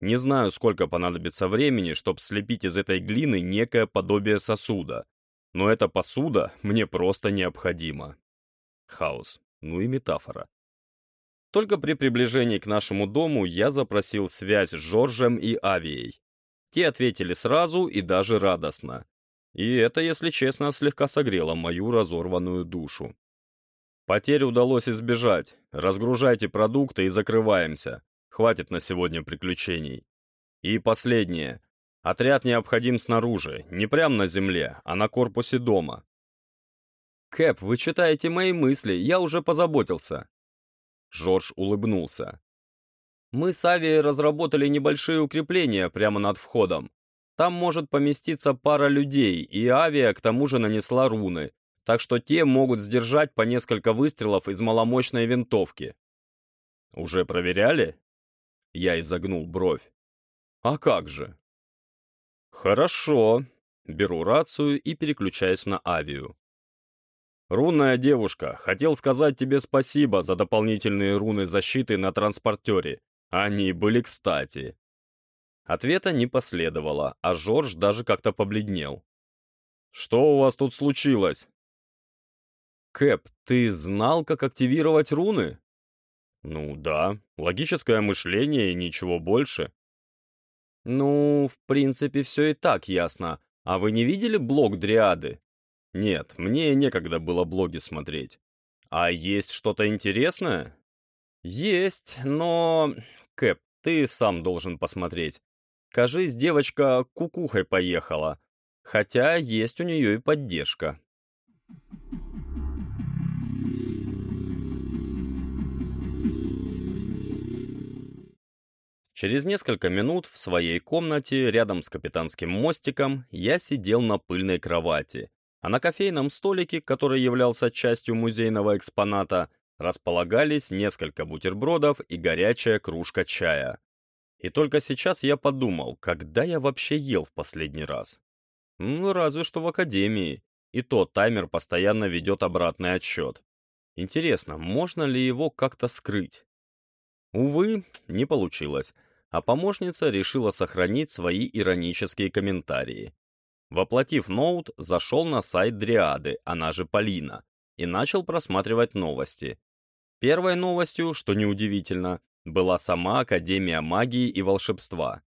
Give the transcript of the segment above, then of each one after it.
Не знаю, сколько понадобится времени, чтобы слепить из этой глины некое подобие сосуда. Но эта посуда мне просто необходима. Хаос. Ну и метафора. Только при приближении к нашему дому я запросил связь с Жоржем и Авией. Те ответили сразу и даже радостно. И это, если честно, слегка согрело мою разорванную душу. Потерь удалось избежать. Разгружайте продукты и закрываемся. Хватит на сегодня приключений. И последнее. Отряд необходим снаружи, не прямо на земле, а на корпусе дома. «Кэп, вы читаете мои мысли, я уже позаботился». Жорж улыбнулся. «Мы с Авией разработали небольшие укрепления прямо над входом. Там может поместиться пара людей, и Авиа к тому же нанесла руны, так что те могут сдержать по несколько выстрелов из маломощной винтовки». «Уже проверяли?» Я изогнул бровь. «А как же?» «Хорошо». Беру рацию и переключаюсь на авиу. «Рунная девушка, хотел сказать тебе спасибо за дополнительные руны защиты на транспортере. Они были кстати». Ответа не последовало, а Жорж даже как-то побледнел. «Что у вас тут случилось?» «Кэп, ты знал, как активировать руны?» Ну да, логическое мышление и ничего больше. Ну, в принципе, все и так ясно. А вы не видели блог Дриады? Нет, мне некогда было блоги смотреть. А есть что-то интересное? Есть, но... Кэп, ты сам должен посмотреть. Кажись, девочка кукухой поехала. Хотя есть у нее и поддержка. Через несколько минут в своей комнате рядом с капитанским мостиком я сидел на пыльной кровати, а на кофейном столике, который являлся частью музейного экспоната, располагались несколько бутербродов и горячая кружка чая. И только сейчас я подумал, когда я вообще ел в последний раз. Ну, разве что в академии. И то таймер постоянно ведет обратный отсчет. Интересно, можно ли его как-то скрыть? Увы, не получилось а помощница решила сохранить свои иронические комментарии. Воплотив ноут, зашел на сайт Дриады, она же Полина, и начал просматривать новости. Первой новостью, что неудивительно, была сама Академия магии и волшебства.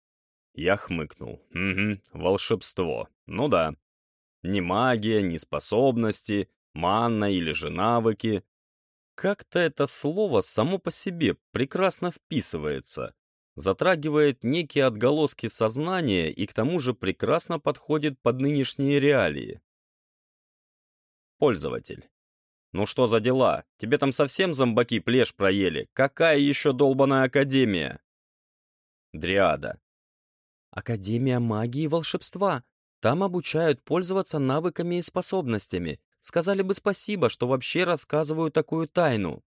Я хмыкнул. Угу, волшебство. Ну да. Ни магия, ни способности, манна или же навыки. Как-то это слово само по себе прекрасно вписывается затрагивает некие отголоски сознания и к тому же прекрасно подходит под нынешние реалии. Пользователь. Ну что за дела? Тебе там совсем зомбаки плешь проели? Какая еще долбаная академия? Дриада. Академия магии и волшебства. Там обучают пользоваться навыками и способностями. Сказали бы спасибо, что вообще рассказываю такую тайну.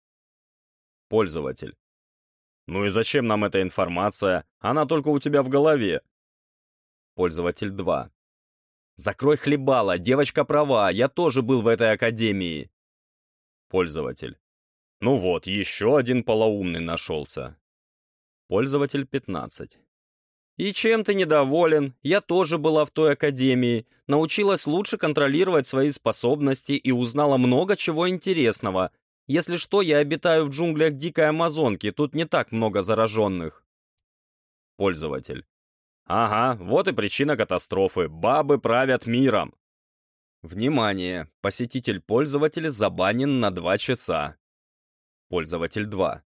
Пользователь. Ну и зачем нам эта информация? Она только у тебя в голове. Пользователь 2. Закрой хлебало, девочка права, я тоже был в этой академии. Пользователь. Ну вот, еще один полоумный нашелся. Пользователь 15. И чем ты недоволен? Я тоже была в той академии, научилась лучше контролировать свои способности и узнала много чего интересного. Если что, я обитаю в джунглях дикой Амазонки, тут не так много зараженных. Пользователь. Ага, вот и причина катастрофы. Бабы правят миром. Внимание! Посетитель пользователя забанен на 2 часа. Пользователь 2.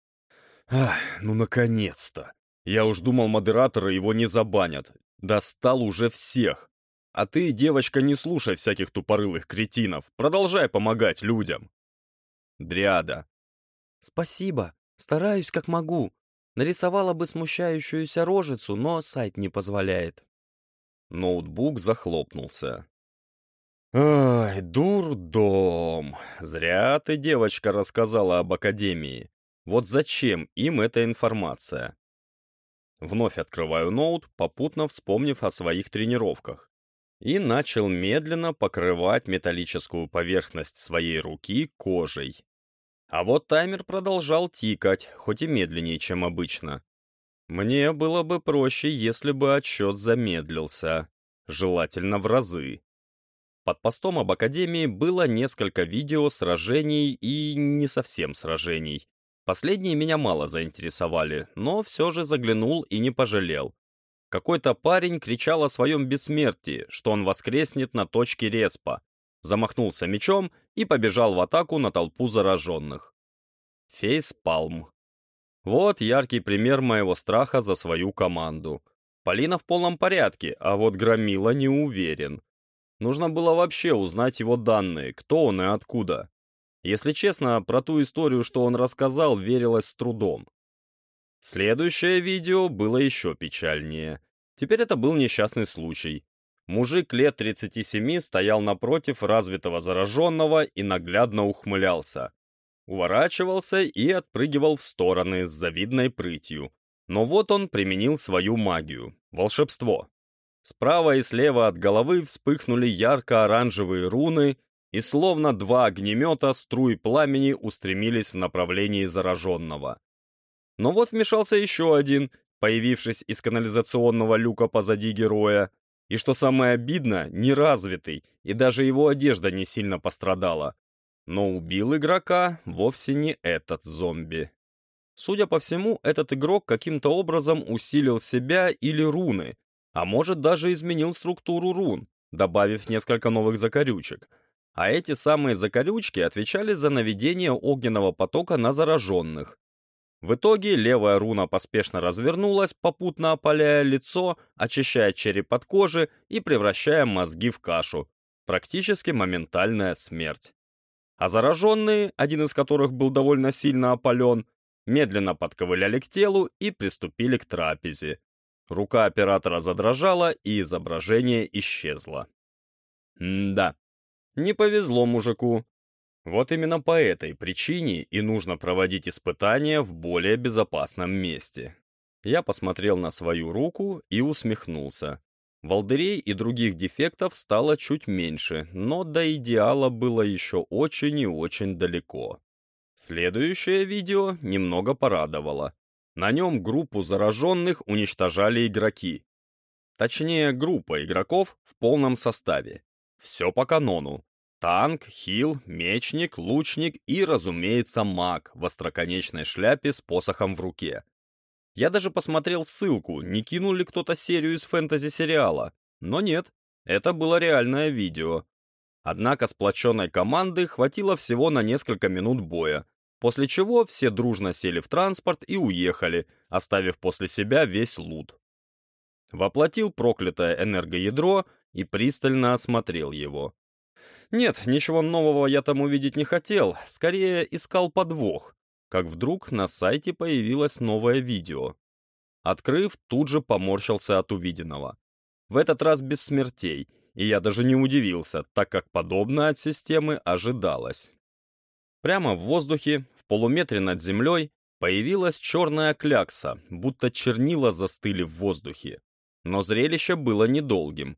Ах, ну наконец-то! Я уж думал, модераторы его не забанят. Достал уже всех. А ты, девочка, не слушай всяких тупорылых кретинов. Продолжай помогать людям. Дриада. «Спасибо. Стараюсь как могу. Нарисовала бы смущающуюся рожицу, но сайт не позволяет». Ноутбук захлопнулся. «Ай, дурдом! Зря ты, девочка, рассказала об Академии. Вот зачем им эта информация?» Вновь открываю ноут, попутно вспомнив о своих тренировках. И начал медленно покрывать металлическую поверхность своей руки кожей. А вот таймер продолжал тикать, хоть и медленнее, чем обычно. Мне было бы проще, если бы отсчет замедлился, желательно в разы. Под постом об Академии было несколько видео сражений и не совсем сражений. Последние меня мало заинтересовали, но все же заглянул и не пожалел. Какой-то парень кричал о своем бессмертии, что он воскреснет на точке респа, замахнулся мечом и побежал в атаку на толпу зараженных. Фейспалм. Вот яркий пример моего страха за свою команду. Полина в полном порядке, а вот Громила не уверен. Нужно было вообще узнать его данные, кто он и откуда. Если честно, про ту историю, что он рассказал, верилось с трудом. Следующее видео было еще печальнее. Теперь это был несчастный случай. Мужик лет 37 стоял напротив развитого зараженного и наглядно ухмылялся. Уворачивался и отпрыгивал в стороны с завидной прытью. Но вот он применил свою магию — волшебство. Справа и слева от головы вспыхнули ярко-оранжевые руны, и словно два огнемета струи пламени устремились в направлении зараженного. Но вот вмешался еще один, появившись из канализационного люка позади героя, и что самое обидно, неразвитый, и даже его одежда не сильно пострадала. Но убил игрока вовсе не этот зомби. Судя по всему, этот игрок каким-то образом усилил себя или руны, а может даже изменил структуру рун, добавив несколько новых закорючек. А эти самые закорючки отвечали за наведение огненного потока на зараженных. В итоге левая руна поспешно развернулась, попутно опаляя лицо, очищая череп от кожи и превращая мозги в кашу. Практически моментальная смерть. А зараженные, один из которых был довольно сильно опален, медленно подковыляли к телу и приступили к трапезе. Рука оператора задрожала, и изображение исчезло. М да, не повезло мужику. Вот именно по этой причине и нужно проводить испытания в более безопасном месте. Я посмотрел на свою руку и усмехнулся. Волдырей и других дефектов стало чуть меньше, но до идеала было еще очень и очень далеко. Следующее видео немного порадовало. На нем группу зараженных уничтожали игроки. Точнее, группа игроков в полном составе. Все по канону. Танк, хил, мечник, лучник и, разумеется, маг в остроконечной шляпе с посохом в руке. Я даже посмотрел ссылку, не кинул ли кто-то серию из фэнтези-сериала. Но нет, это было реальное видео. Однако сплоченной команды хватило всего на несколько минут боя, после чего все дружно сели в транспорт и уехали, оставив после себя весь лут. Воплотил проклятое энергоядро и пристально осмотрел его. Нет, ничего нового я там увидеть не хотел, скорее искал подвох, как вдруг на сайте появилось новое видео. Открыв, тут же поморщился от увиденного. В этот раз без смертей, и я даже не удивился, так как подобное от системы ожидалось. Прямо в воздухе, в полуметре над землей, появилась черная клякса, будто чернила застыли в воздухе. Но зрелище было недолгим,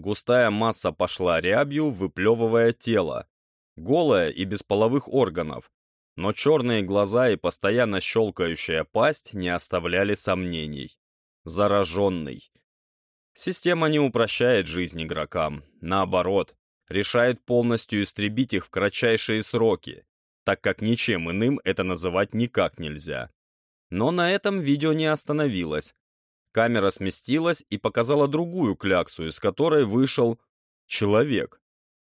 Густая масса пошла рябью, выплевывая тело. Голая и без половых органов. Но черные глаза и постоянно щелкающая пасть не оставляли сомнений. Зараженный. Система не упрощает жизнь игрокам. Наоборот, решает полностью истребить их в кратчайшие сроки, так как ничем иным это называть никак нельзя. Но на этом видео не остановилось. Камера сместилась и показала другую кляксу, из которой вышел человек.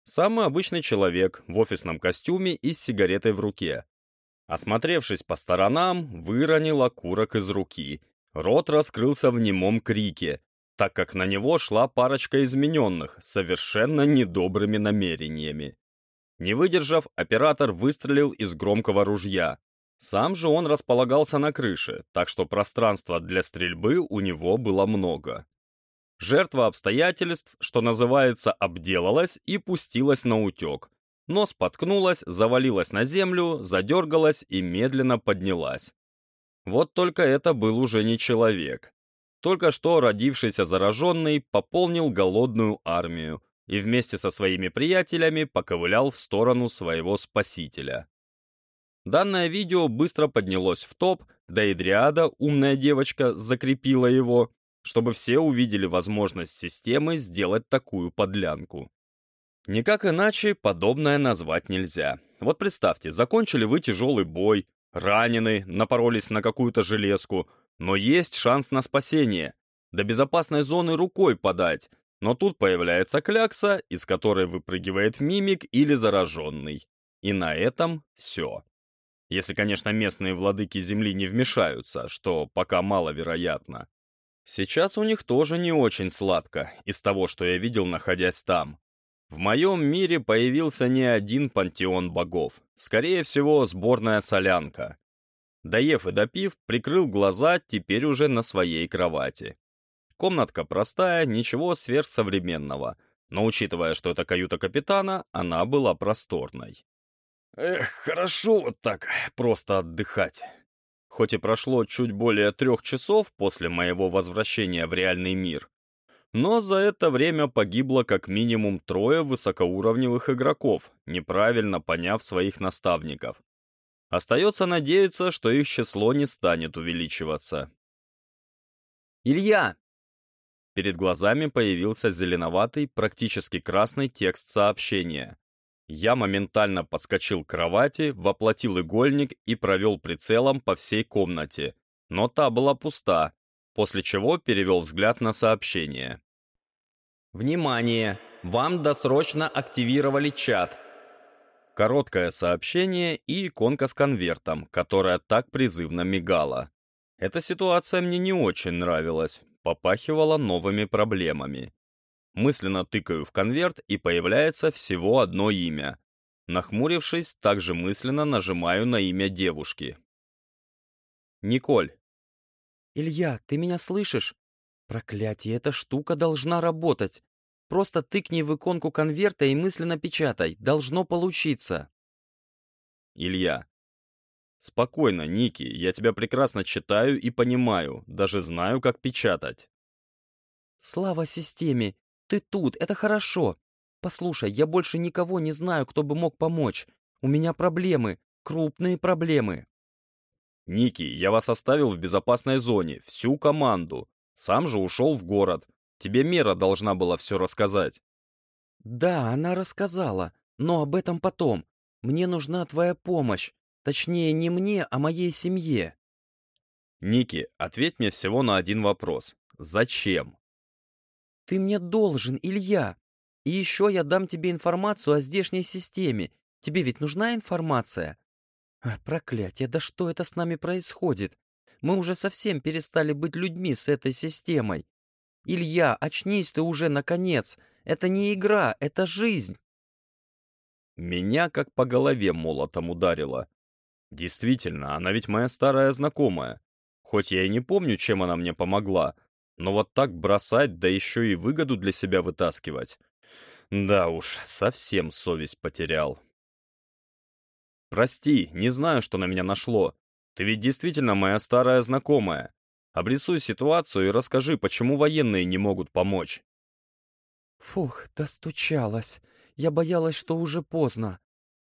Самый обычный человек в офисном костюме и с сигаретой в руке. Осмотревшись по сторонам, выронил окурок из руки. Рот раскрылся в немом крике, так как на него шла парочка измененных, совершенно недобрыми намерениями. Не выдержав, оператор выстрелил из громкого ружья. Сам же он располагался на крыше, так что пространства для стрельбы у него было много. Жертва обстоятельств, что называется, обделалась и пустилась на утек. Но споткнулась, завалилась на землю, задергалась и медленно поднялась. Вот только это был уже не человек. Только что родившийся зараженный пополнил голодную армию и вместе со своими приятелями поковылял в сторону своего спасителя. Данное видео быстро поднялось в топ, да и Дриада, умная девочка, закрепила его, чтобы все увидели возможность системы сделать такую подлянку. Никак иначе подобное назвать нельзя. Вот представьте, закончили вы тяжелый бой, ранены, напоролись на какую-то железку, но есть шанс на спасение. До безопасной зоны рукой подать, но тут появляется клякса, из которой выпрыгивает мимик или зараженный. И на этом все. Если, конечно, местные владыки Земли не вмешаются, что пока маловероятно. Сейчас у них тоже не очень сладко, из того, что я видел, находясь там. В моем мире появился не один пантеон богов, скорее всего, сборная солянка. Доев и допив, прикрыл глаза теперь уже на своей кровати. Комнатка простая, ничего сверхсовременного, но учитывая, что это каюта капитана, она была просторной. Эх, хорошо вот так просто отдыхать. Хоть и прошло чуть более трех часов после моего возвращения в реальный мир, но за это время погибло как минимум трое высокоуровневых игроков, неправильно поняв своих наставников. Остается надеяться, что их число не станет увеличиваться. «Илья!» Перед глазами появился зеленоватый, практически красный текст сообщения. Я моментально подскочил к кровати, воплотил игольник и провел прицелом по всей комнате. Но та была пуста, после чего перевел взгляд на сообщение. «Внимание! Вам досрочно активировали чат!» Короткое сообщение и иконка с конвертом, которая так призывно мигала. Эта ситуация мне не очень нравилась, попахивала новыми проблемами. Мысленно тыкаю в конверт, и появляется всего одно имя. Нахмурившись, также мысленно нажимаю на имя девушки. Николь. «Илья, ты меня слышишь? Проклятие, эта штука должна работать. Просто тыкни в иконку конверта и мысленно печатай. Должно получиться. Илья. Спокойно, Ники, я тебя прекрасно читаю и понимаю, даже знаю, как печатать. Слава системе! Ты тут, это хорошо. Послушай, я больше никого не знаю, кто бы мог помочь. У меня проблемы, крупные проблемы. Ники, я вас оставил в безопасной зоне, всю команду. Сам же ушел в город. Тебе Мера должна была все рассказать». «Да, она рассказала, но об этом потом. Мне нужна твоя помощь. Точнее, не мне, а моей семье». «Ники, ответь мне всего на один вопрос. Зачем?» «Ты мне должен, Илья. И еще я дам тебе информацию о здешней системе. Тебе ведь нужна информация?» а, «Проклятие, да что это с нами происходит? Мы уже совсем перестали быть людьми с этой системой. Илья, очнись ты уже, наконец! Это не игра, это жизнь!» Меня как по голове молотом ударило. Действительно, она ведь моя старая знакомая. Хоть я и не помню, чем она мне помогла, но вот так бросать, да еще и выгоду для себя вытаскивать. Да уж, совсем совесть потерял. Прости, не знаю, что на меня нашло. Ты ведь действительно моя старая знакомая. Обрисуй ситуацию и расскажи, почему военные не могут помочь». «Фух, достучалась. Я боялась, что уже поздно.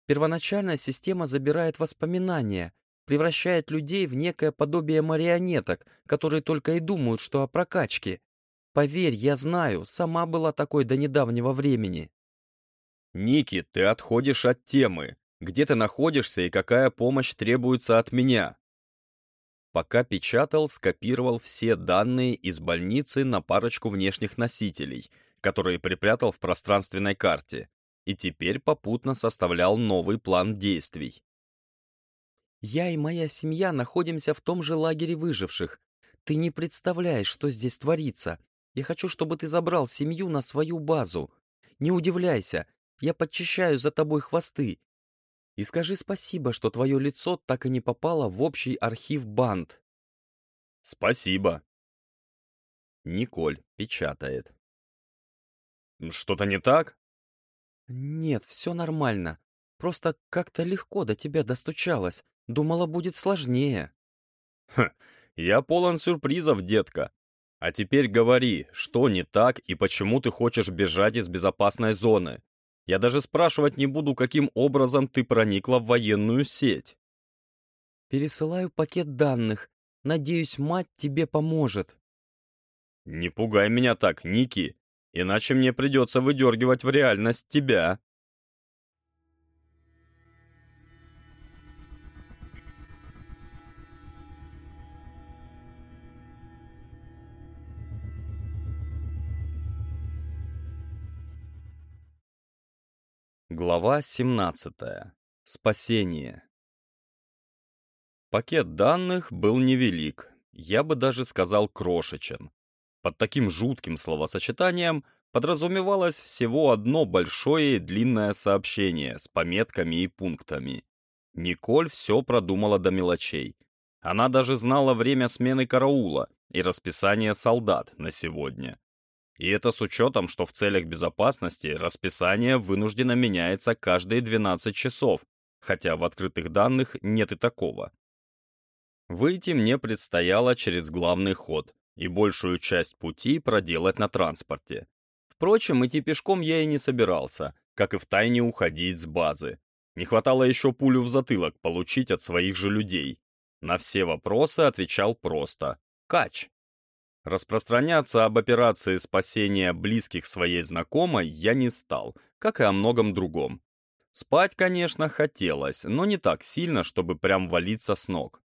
Первоначально система забирает воспоминания, превращает людей в некое подобие марионеток, которые только и думают, что о прокачке. Поверь, я знаю, сама была такой до недавнего времени». «Ники, ты отходишь от темы. Где ты находишься и какая помощь требуется от меня?» Пока печатал, скопировал все данные из больницы на парочку внешних носителей, которые припрятал в пространственной карте, и теперь попутно составлял новый план действий. «Я и моя семья находимся в том же лагере выживших. Ты не представляешь, что здесь творится. Я хочу, чтобы ты забрал семью на свою базу. Не удивляйся, я подчищаю за тобой хвосты. И скажи спасибо, что твое лицо так и не попало в общий архив банд. Спасибо. Николь печатает. Что-то не так? Нет, все нормально. Просто как-то легко до тебя достучалась. Думала, будет сложнее. Ха, я полон сюрпризов, детка. А теперь говори, что не так и почему ты хочешь бежать из безопасной зоны? Я даже спрашивать не буду, каким образом ты проникла в военную сеть. «Пересылаю пакет данных. Надеюсь, мать тебе поможет». «Не пугай меня так, Ники, иначе мне придется выдергивать в реальность тебя». Глава 17. Спасение. Пакет данных был невелик, я бы даже сказал крошечен. Под таким жутким словосочетанием подразумевалось всего одно большое и длинное сообщение с пометками и пунктами. Николь все продумала до мелочей. Она даже знала время смены караула и расписание солдат на сегодня. И это с учетом, что в целях безопасности расписание вынужденно меняется каждые 12 часов, хотя в открытых данных нет и такого. Выйти мне предстояло через главный ход и большую часть пути проделать на транспорте. Впрочем, идти пешком я и не собирался, как и втайне уходить с базы. Не хватало еще пулю в затылок получить от своих же людей. На все вопросы отвечал просто «Кач». Распространяться об операции спасения близких своей знакомой я не стал, как и о многом другом. Спать, конечно, хотелось, но не так сильно, чтобы прям валиться с ног.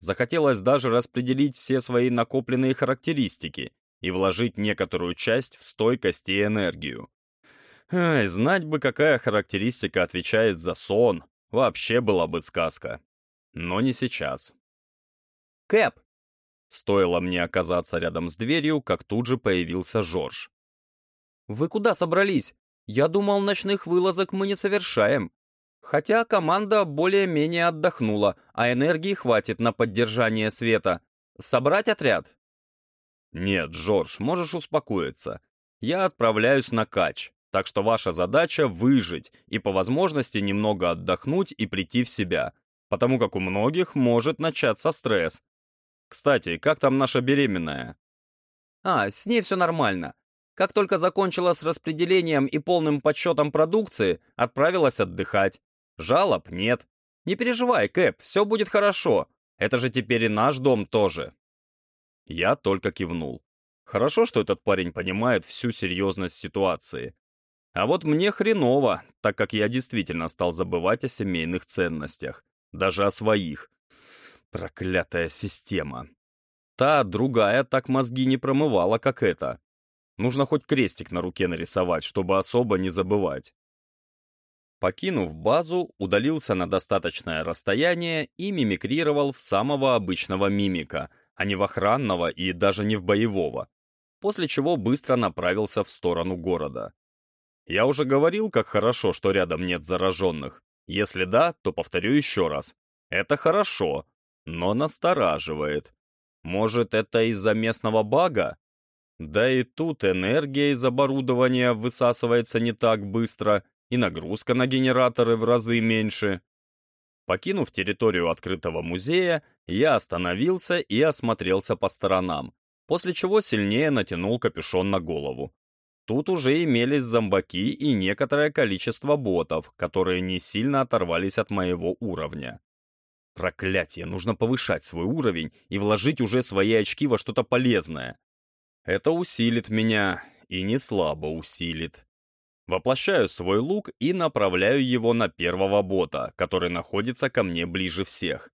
Захотелось даже распределить все свои накопленные характеристики и вложить некоторую часть в стойкость и энергию. Ай, знать бы, какая характеристика отвечает за сон, вообще была бы сказка. Но не сейчас. «Кэп, Стоило мне оказаться рядом с дверью, как тут же появился Жорж. «Вы куда собрались? Я думал, ночных вылазок мы не совершаем. Хотя команда более-менее отдохнула, а энергии хватит на поддержание света. Собрать отряд?» «Нет, Жорж, можешь успокоиться. Я отправляюсь на кач, так что ваша задача — выжить и по возможности немного отдохнуть и прийти в себя, потому как у многих может начаться стресс, кстати, как там наша беременная? А, с ней все нормально. Как только закончила с распределением и полным подсчетом продукции, отправилась отдыхать. Жалоб нет. Не переживай, Кэп, все будет хорошо. Это же теперь и наш дом тоже. Я только кивнул. Хорошо, что этот парень понимает всю серьезность ситуации. А вот мне хреново, так как я действительно стал забывать о семейных ценностях. Даже о своих. Проклятая система. Та другая так мозги не промывала, как эта. Нужно хоть крестик на руке нарисовать, чтобы особо не забывать. Покинув базу, удалился на достаточное расстояние и мимикрировал в самого обычного мимика, а не в охранного и даже не в боевого, после чего быстро направился в сторону города. Я уже говорил, как хорошо, что рядом нет зараженных. Если да, то повторю еще раз. Это хорошо, но настораживает. Может, это из-за местного бага? Да и тут энергия из оборудования высасывается не так быстро, и нагрузка на генераторы в разы меньше. Покинув территорию открытого музея, я остановился и осмотрелся по сторонам, после чего сильнее натянул капюшон на голову. Тут уже имелись зомбаки и некоторое количество ботов, которые не сильно оторвались от моего уровня. Проклятие, нужно повышать свой уровень и вложить уже свои очки во что-то полезное. Это усилит меня, и не слабо усилит. Воплощаю свой лук и направляю его на первого бота, который находится ко мне ближе всех.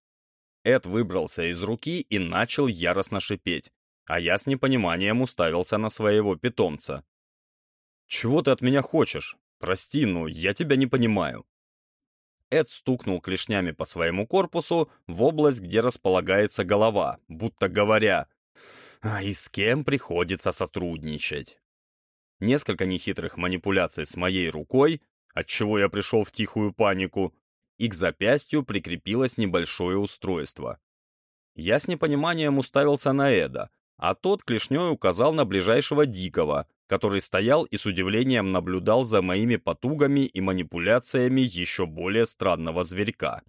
Эд выбрался из руки и начал яростно шипеть, а я с непониманием уставился на своего питомца. «Чего ты от меня хочешь? Прости, но я тебя не понимаю». Эд стукнул клешнями по своему корпусу в область, где располагается голова, будто говоря «А и с кем приходится сотрудничать?» Несколько нехитрых манипуляций с моей рукой, отчего я пришел в тихую панику, и к запястью прикрепилось небольшое устройство. Я с непониманием уставился на Эда, а тот клешней указал на ближайшего дикого, который стоял и с удивлением наблюдал за моими потугами и манипуляциями еще более странного зверька.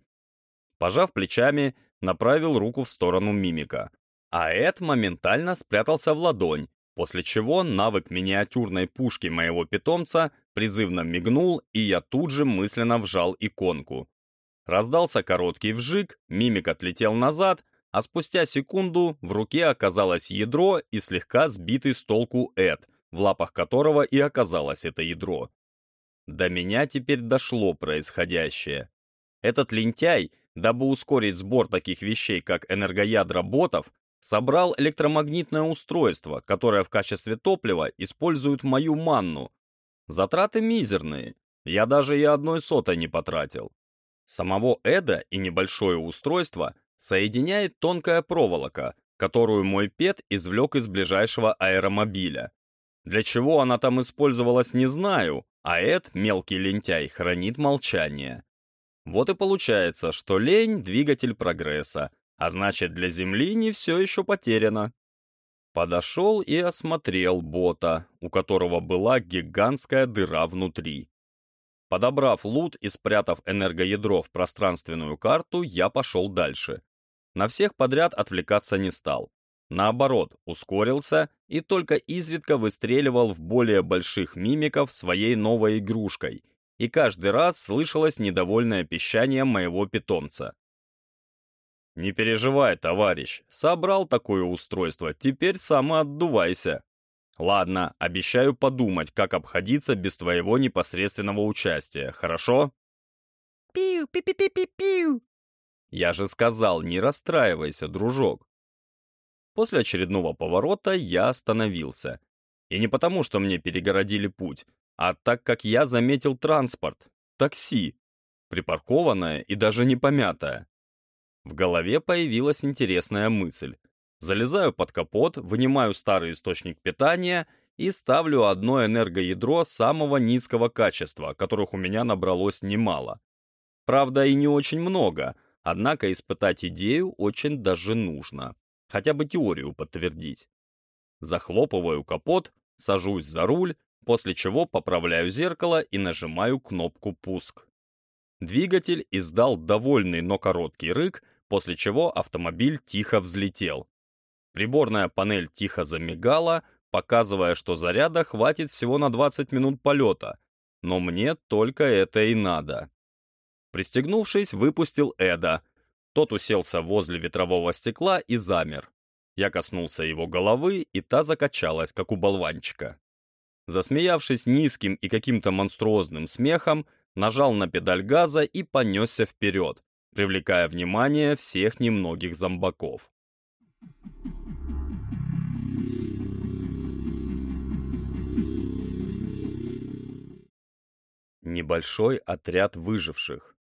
Пожав плечами, направил руку в сторону мимика. А Эд моментально спрятался в ладонь, после чего навык миниатюрной пушки моего питомца призывно мигнул, и я тут же мысленно вжал иконку. Раздался короткий вжик, мимик отлетел назад, а спустя секунду в руке оказалось ядро и слегка сбитый с толку Эд, в лапах которого и оказалось это ядро. До меня теперь дошло происходящее. Этот лентяй, дабы ускорить сбор таких вещей, как энергоядра ботов, собрал электромагнитное устройство, которое в качестве топлива использует мою манну. Затраты мизерные, я даже и одной сотой не потратил. Самого Эда и небольшое устройство соединяет тонкая проволока, которую мой пет извлек из ближайшего аэромобиля. Для чего она там использовалась, не знаю, а Эд, мелкий лентяй, хранит молчание. Вот и получается, что лень — двигатель прогресса, а значит, для Земли не все еще потеряно. Подошел и осмотрел бота, у которого была гигантская дыра внутри. Подобрав лут и спрятав энергоядро в пространственную карту, я пошел дальше. На всех подряд отвлекаться не стал. Наоборот, ускорился и только изредка выстреливал в более больших мимиков своей новой игрушкой, и каждый раз слышалось недовольное пищание моего питомца. «Не переживай, товарищ, собрал такое устройство, теперь сам отдувайся», Ладно, обещаю подумать, как обходиться без твоего непосредственного участия, хорошо? Пиу, пи-пи-пи-пи-пиу. Я же сказал, не расстраивайся, дружок. После очередного поворота я остановился. И не потому, что мне перегородили путь, а так как я заметил транспорт, такси, припаркованное и даже не помятое. В голове появилась интересная мысль. Залезаю под капот, вынимаю старый источник питания и ставлю одно энергоядро самого низкого качества, которых у меня набралось немало. Правда, и не очень много, однако испытать идею очень даже нужно. Хотя бы теорию подтвердить. Захлопываю капот, сажусь за руль, после чего поправляю зеркало и нажимаю кнопку «Пуск». Двигатель издал довольный, но короткий рык, после чего автомобиль тихо взлетел. Приборная панель тихо замигала, показывая, что заряда хватит всего на 20 минут полета, но мне только это и надо. Пристегнувшись, выпустил Эда. Тот уселся возле ветрового стекла и замер. Я коснулся его головы, и та закачалась, как у болванчика. Засмеявшись низким и каким-то монструозным смехом, нажал на педаль газа и понесся вперед, привлекая внимание всех немногих зомбаков. Небольшой отряд выживших.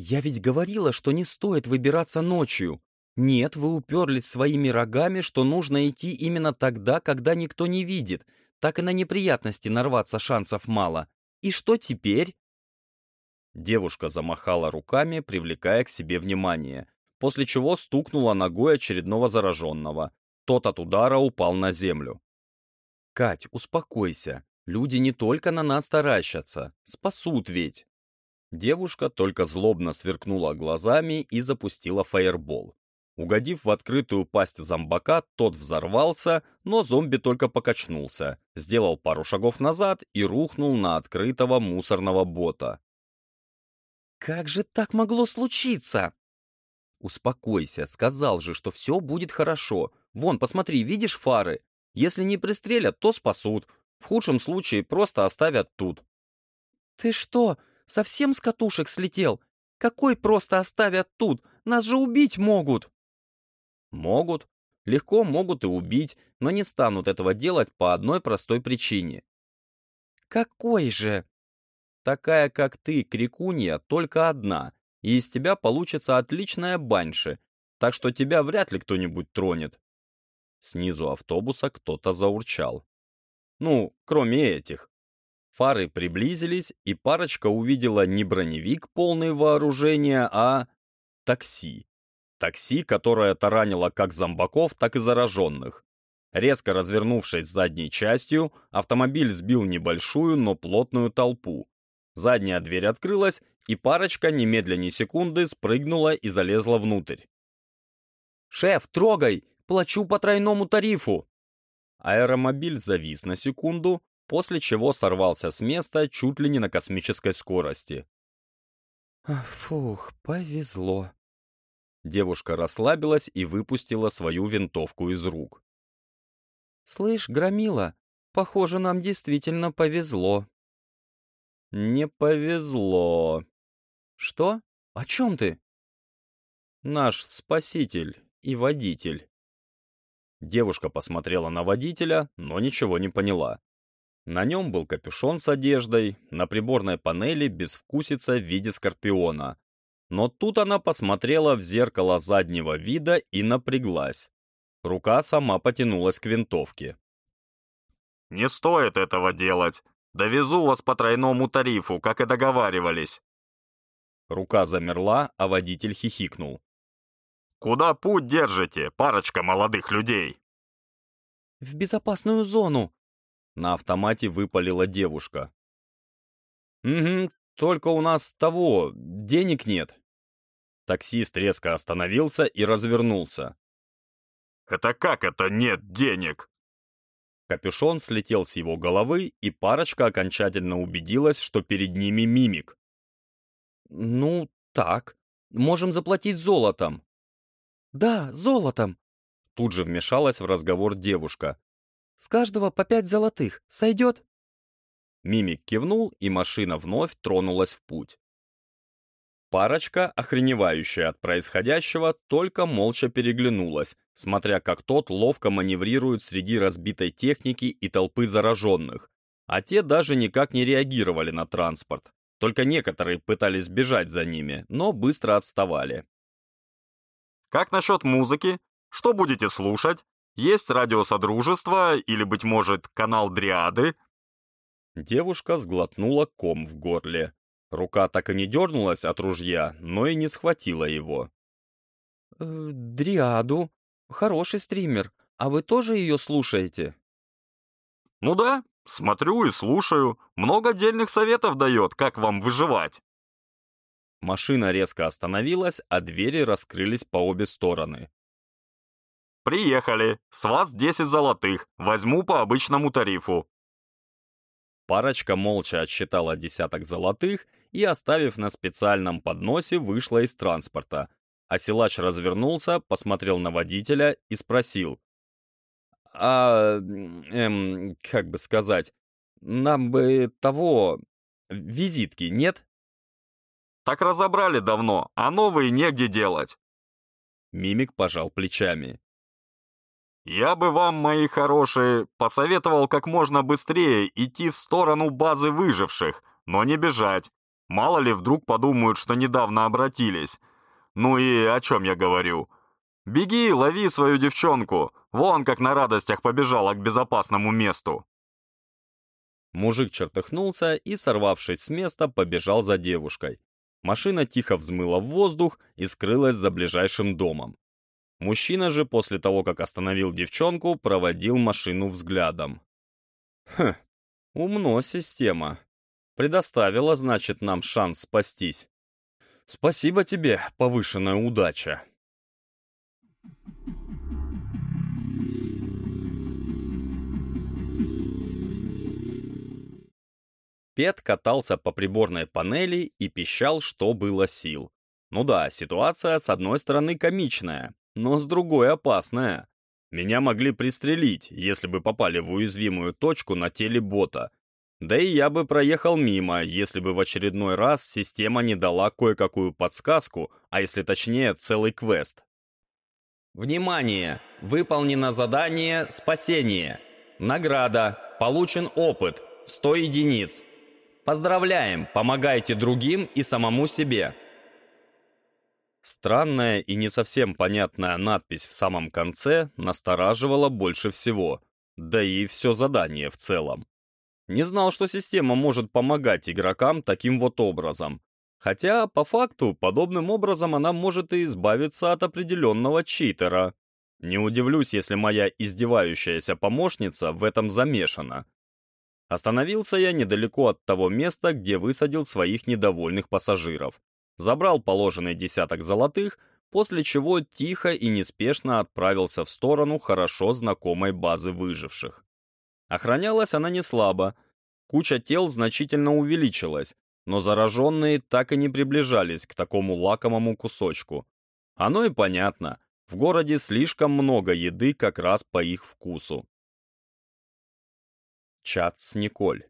«Я ведь говорила, что не стоит выбираться ночью. Нет, вы уперлись своими рогами, что нужно идти именно тогда, когда никто не видит. Так и на неприятности нарваться шансов мало. И что теперь?» Девушка замахала руками, привлекая к себе внимание, после чего стукнула ногой очередного зараженного. Тот от удара упал на землю. «Кать, успокойся. Люди не только на нас таращатся, спасут ведь. Девушка только злобно сверкнула глазами и запустила фаербол. Угодив в открытую пасть зомбака, тот взорвался, но зомби только покачнулся, сделал пару шагов назад и рухнул на открытого мусорного бота. «Как же так могло случиться?» «Успокойся, сказал же, что все будет хорошо. Вон, посмотри, видишь фары? Если не пристрелят, то спасут. В худшем случае просто оставят тут. «Ты что, совсем с катушек слетел? Какой просто оставят тут? Нас же убить могут!» «Могут. Легко могут и убить, но не станут этого делать по одной простой причине». «Какой же?» «Такая, как ты, крикунья, только одна, и из тебя получится отличная баньши, так что тебя вряд ли кто-нибудь тронет». Снизу автобуса кто-то заурчал. Ну, кроме этих. Фары приблизились, и парочка увидела не броневик полный вооружения, а такси. Такси, которое таранило как зомбаков, так и зараженных. Резко развернувшись задней частью, автомобиль сбил небольшую, но плотную толпу. Задняя дверь открылась, и парочка немедленно секунды спрыгнула и залезла внутрь. «Шеф, трогай! Плачу по тройному тарифу!» Аэромобиль завис на секунду, после чего сорвался с места чуть ли не на космической скорости. Фух, повезло. Девушка расслабилась и выпустила свою винтовку из рук. «Слышь, Громила, похоже, нам действительно повезло». «Не повезло». «Что? О чем ты?» «Наш спаситель и водитель». Девушка посмотрела на водителя, но ничего не поняла. На нем был капюшон с одеждой, на приборной панели безвкусица в виде скорпиона. Но тут она посмотрела в зеркало заднего вида и напряглась. Рука сама потянулась к винтовке. «Не стоит этого делать. Довезу вас по тройному тарифу, как и договаривались». Рука замерла, а водитель хихикнул. «Куда путь держите, парочка молодых людей?» «В безопасную зону!» На автомате выпалила девушка. «Угу, только у нас того, денег нет». Таксист резко остановился и развернулся. «Это как это нет денег?» Капюшон слетел с его головы, и парочка окончательно убедилась, что перед ними мимик. «Ну, так. Можем заплатить золотом». «Да, золотом!» Тут же вмешалась в разговор девушка. «С каждого по пять золотых. Сойдет?» Мимик кивнул, и машина вновь тронулась в путь. Парочка, охреневающая от происходящего, только молча переглянулась, смотря как тот ловко маневрирует среди разбитой техники и толпы зараженных. А те даже никак не реагировали на транспорт. Только некоторые пытались бежать за ними, но быстро отставали. «Как насчет музыки? Что будете слушать? Есть радио Содружества или, быть может, канал Дриады?» Девушка сглотнула ком в горле. Рука так и не дернулась от ружья, но и не схватила его. «Э, «Дриаду. Хороший стример. А вы тоже ее слушаете?» «Ну да, смотрю и слушаю. Много отдельных советов дает, как вам выживать». Машина резко остановилась, а двери раскрылись по обе стороны. «Приехали. С вас 10 золотых. Возьму по обычному тарифу». Парочка молча отсчитала десяток золотых и, оставив на специальном подносе, вышла из транспорта. А силач развернулся, посмотрел на водителя и спросил. «А, эм, как бы сказать, нам бы того... визитки нет?» «Так разобрали давно, а новые негде делать». Мимик пожал плечами. «Я бы вам, мои хорошие, посоветовал как можно быстрее идти в сторону базы выживших, но не бежать. Мало ли вдруг подумают, что недавно обратились. Ну и о чем я говорю? Беги, лови свою девчонку. Вон как на радостях побежала к безопасному месту». Мужик чертыхнулся и, сорвавшись с места, побежал за девушкой. Машина тихо взмыла в воздух и скрылась за ближайшим домом. Мужчина же после того, как остановил девчонку, проводил машину взглядом. Хм, умно система. Предоставила, значит, нам шанс спастись. Спасибо тебе, повышенная удача. Пет катался по приборной панели и пищал, что было сил. Ну да, ситуация, с одной стороны, комичная, но с другой опасная. Меня могли пристрелить, если бы попали в уязвимую точку на теле бота. Да и я бы проехал мимо, если бы в очередной раз система не дала кое-какую подсказку, а если точнее, целый квест. Внимание! Выполнено задание «Спасение». Награда. Получен опыт. 100 единиц. Поздравляем, помогайте другим и самому себе. Странная и не совсем понятная надпись в самом конце настораживала больше всего, да и все задание в целом. Не знал, что система может помогать игрокам таким вот образом. Хотя, по факту, подобным образом она может и избавиться от определенного читера. Не удивлюсь, если моя издевающаяся помощница в этом замешана. Остановился я недалеко от того места, где высадил своих недовольных пассажиров забрал положенный десяток золотых, после чего тихо и неспешно отправился в сторону хорошо знакомой базы выживших. Охранялась она не слабо. Куча тел значительно увеличилась, но зараженные так и не приближались к такому лакомому кусочку. Оно и понятно, в городе слишком много еды как раз по их вкусу. Чат с Николь.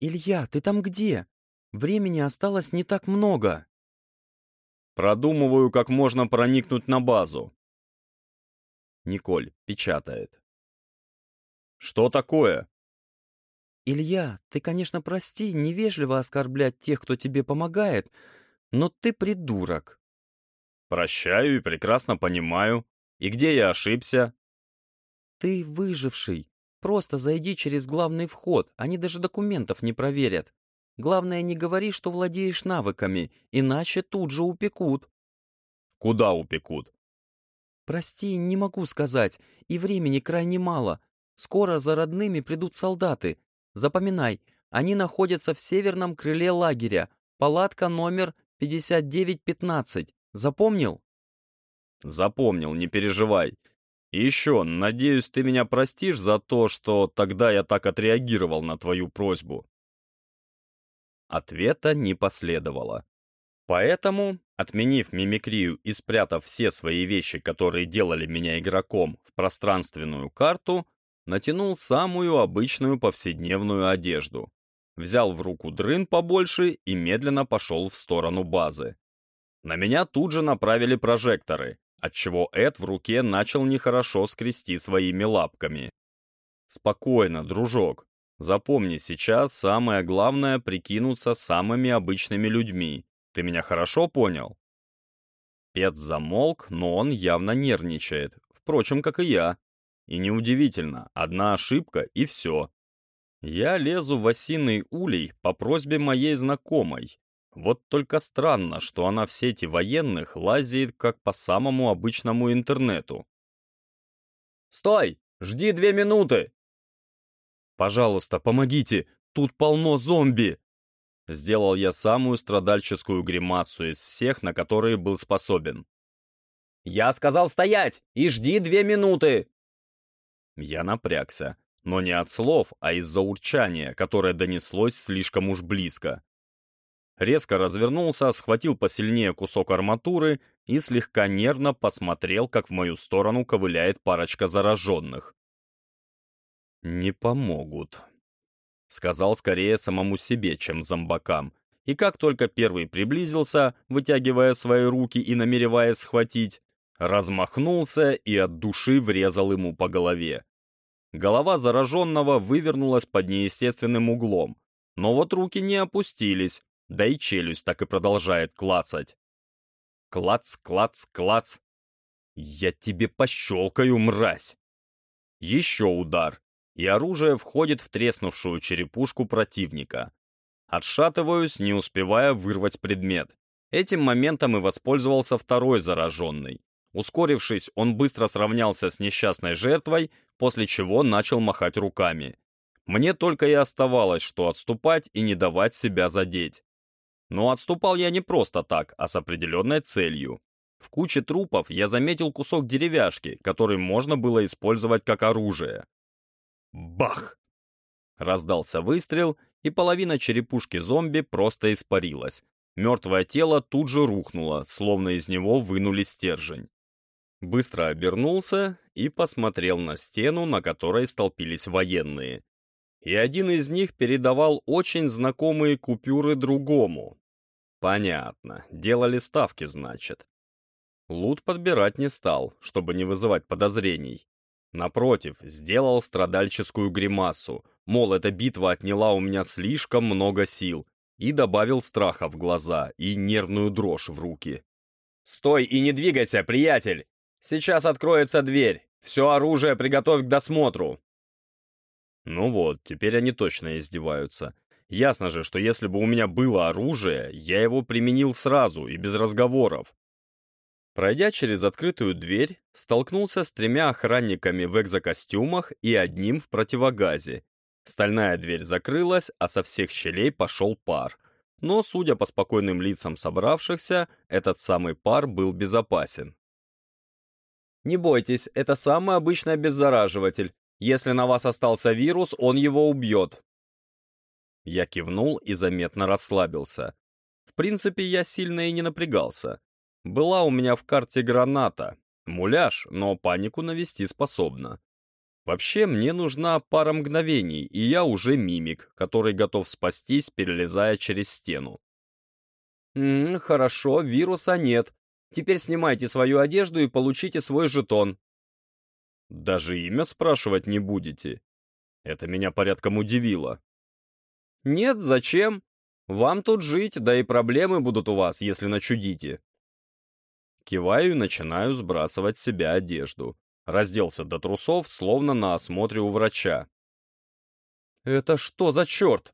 «Илья, ты там где? Времени осталось не так много». Продумываю, как можно проникнуть на базу. Николь печатает. Что такое? Илья, ты, конечно, прости, невежливо оскорблять тех, кто тебе помогает, но ты придурок. Прощаю и прекрасно понимаю. И где я ошибся? Ты выживший. Просто зайди через главный вход, они даже документов не проверят. Главное, не говори, что владеешь навыками, иначе тут же упекут. Куда упекут? Прости, не могу сказать, и времени крайне мало. Скоро за родными придут солдаты. Запоминай, они находятся в северном крыле лагеря, палатка номер 5915. Запомнил? Запомнил, не переживай. И еще, надеюсь, ты меня простишь за то, что тогда я так отреагировал на твою просьбу. Ответа не последовало. Поэтому, отменив мимикрию и спрятав все свои вещи, которые делали меня игроком, в пространственную карту, натянул самую обычную повседневную одежду. Взял в руку дрын побольше и медленно пошел в сторону базы. На меня тут же направили прожекторы, отчего Эд в руке начал нехорошо скрести своими лапками. «Спокойно, дружок. Запомни, сейчас самое главное — прикинуться самыми обычными людьми. Ты меня хорошо понял?» Пет замолк, но он явно нервничает, впрочем, как и я. И неудивительно, одна ошибка и все. Я лезу в осиный улей по просьбе моей знакомой. Вот только странно, что она в сети военных лазит как по самому обычному интернету. «Стой! Жди две минуты!» «Пожалуйста, помогите! Тут полно зомби!» Сделал я самую страдальческую гримасу из всех, на которые был способен. «Я сказал стоять! И жди две минуты!» Я напрягся, но не от слов, а из-за урчания, которое донеслось слишком уж близко. Резко развернулся, схватил посильнее кусок арматуры и слегка нервно посмотрел, как в мою сторону ковыляет парочка зараженных. «Не помогут», — сказал скорее самому себе, чем зомбакам. И как только первый приблизился, вытягивая свои руки и намереваясь схватить, размахнулся и от души врезал ему по голове. Голова зараженного вывернулась под неестественным углом, но вот руки не опустились, да и челюсть так и продолжает клацать. Клац, клац, клац. Я тебе пощелкаю, мразь! Еще удар, и оружие входит в треснувшую черепушку противника. Отшатываюсь, не успевая вырвать предмет. Этим моментом и воспользовался второй зараженный. Ускорившись, он быстро сравнялся с несчастной жертвой, после чего начал махать руками. Мне только и оставалось, что отступать и не давать себя задеть. Но отступал я не просто так, а с определенной целью. В куче трупов я заметил кусок деревяшки, который можно было использовать как оружие. Бах! Раздался выстрел, и половина черепушки зомби просто испарилась. Мертвое тело тут же рухнуло, словно из него вынули стержень. Быстро обернулся и посмотрел на стену, на которой столпились военные. И один из них передавал очень знакомые купюры другому. Понятно, делали ставки, значит. Лут подбирать не стал, чтобы не вызывать подозрений. Напротив, сделал страдальческую гримасу, мол, эта битва отняла у меня слишком много сил, и добавил страха в глаза и нервную дрожь в руки. «Стой и не двигайся, приятель! Сейчас откроется дверь, все оружие приготовь к досмотру!» Ну вот, теперь они точно издеваются. Ясно же, что если бы у меня было оружие, я его применил сразу и без разговоров. Пройдя через открытую дверь, столкнулся с тремя охранниками в экзокостюмах и одним в противогазе. Стальная дверь закрылась, а со всех щелей пошел пар. Но, судя по спокойным лицам собравшихся, этот самый пар был безопасен. «Не бойтесь, это самый обычный обеззараживатель. Если на вас остался вирус, он его убьет». Я кивнул и заметно расслабился. В принципе, я сильно и не напрягался. Была у меня в карте граната. Муляж, но панику навести способна. Вообще, мне нужна пара мгновений, и я уже мимик, который готов спастись, перелезая через стену. М -м, «Хорошо, вируса нет. Теперь снимайте свою одежду и получите свой жетон». «Даже имя спрашивать не будете?» Это меня порядком удивило. «Нет, зачем? Вам тут жить, да и проблемы будут у вас, если начудите». Киваю и начинаю сбрасывать с себя одежду. Разделся до трусов, словно на осмотре у врача. «Это что за черт?»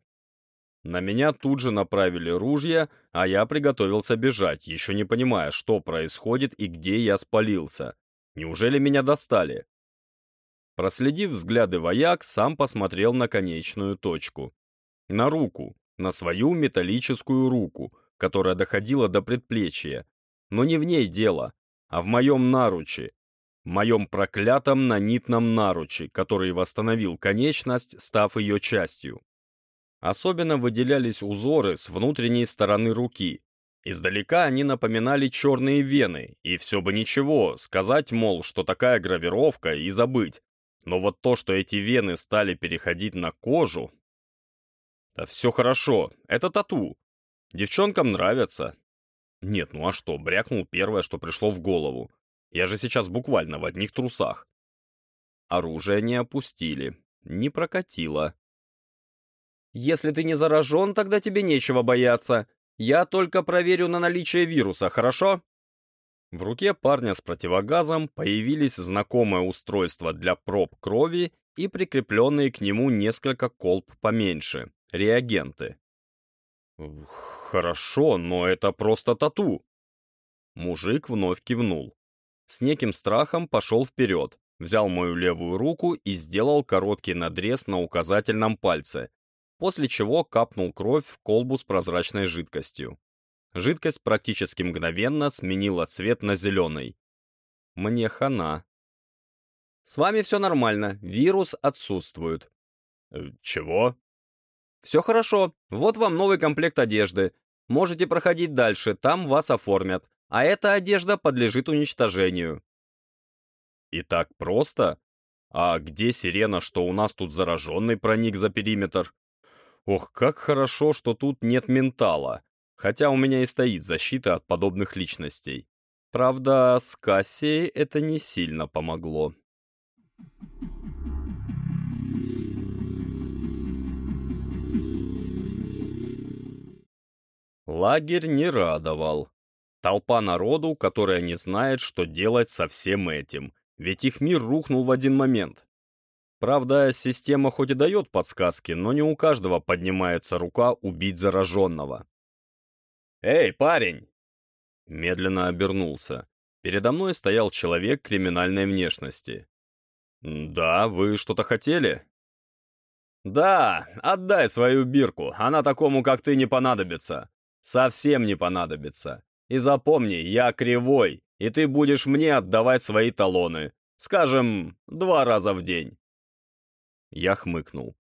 На меня тут же направили ружья, а я приготовился бежать, еще не понимая, что происходит и где я спалился. Неужели меня достали? Проследив взгляды вояк, сам посмотрел на конечную точку. На руку, на свою металлическую руку, которая доходила до предплечья. Но не в ней дело, а в моем наруче, моем проклятом нанитном наруче, который восстановил конечность, став ее частью. Особенно выделялись узоры с внутренней стороны руки. Издалека они напоминали черные вены, и все бы ничего, сказать, мол, что такая гравировка, и забыть. Но вот то, что эти вены стали переходить на кожу... Да все хорошо, это тату. Девчонкам нравятся. Нет, ну а что, брякнул первое, что пришло в голову. Я же сейчас буквально в одних трусах. Оружие не опустили, не прокатило. Если ты не заражен, тогда тебе нечего бояться. Я только проверю на наличие вируса, хорошо? В руке парня с противогазом появились знакомое устройство для проб крови и прикрепленные к нему несколько колб поменьше, реагенты. «Хорошо, но это просто тату». Мужик вновь кивнул с неким страхом пошел вперед, взял мою левую руку и сделал короткий надрез на указательном пальце, после чего капнул кровь в колбу с прозрачной жидкостью. Жидкость практически мгновенно сменила цвет на зеленый. Мне хана. «С вами все нормально, вирус отсутствует». Э, «Чего?» «Все хорошо, вот вам новый комплект одежды. Можете проходить дальше, там вас оформят а эта одежда подлежит уничтожению. И так просто? А где сирена, что у нас тут зараженный проник за периметр? Ох, как хорошо, что тут нет ментала, хотя у меня и стоит защита от подобных личностей. Правда, с Кассией это не сильно помогло. Лагерь не радовал. Толпа народу, которая не знает, что делать со всем этим, ведь их мир рухнул в один момент. Правда, система хоть и дает подсказки, но не у каждого поднимается рука убить зараженного. «Эй, парень!» Медленно обернулся. Передо мной стоял человек криминальной внешности. «Да, вы что-то хотели?» «Да, отдай свою бирку, она такому, как ты, не понадобится. Совсем не понадобится. И запомни, я кривой, и ты будешь мне отдавать свои талоны. Скажем, два раза в день». Я хмыкнул.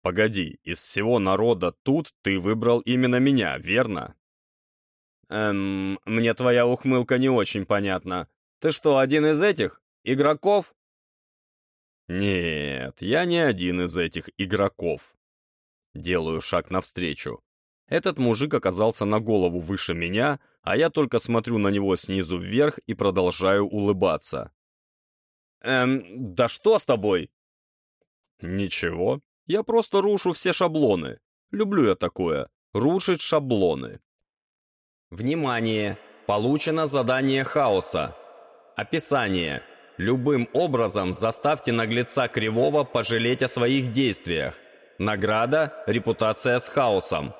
«Погоди, из всего народа тут ты выбрал именно меня, верно?» «Эм, мне твоя ухмылка не очень понятна. Ты что, один из этих? Игроков?» «Нет, я не один из этих игроков». Делаю шаг навстречу. Этот мужик оказался на голову выше меня, а я только смотрю на него снизу вверх и продолжаю улыбаться. «Эм, да что с тобой?» «Ничего, я просто рушу все шаблоны. Люблю я такое, рушить шаблоны». Внимание! Получено задание хаоса. Описание. Любым образом заставьте наглеца Кривого пожалеть о своих действиях. Награда – репутация с хаосом.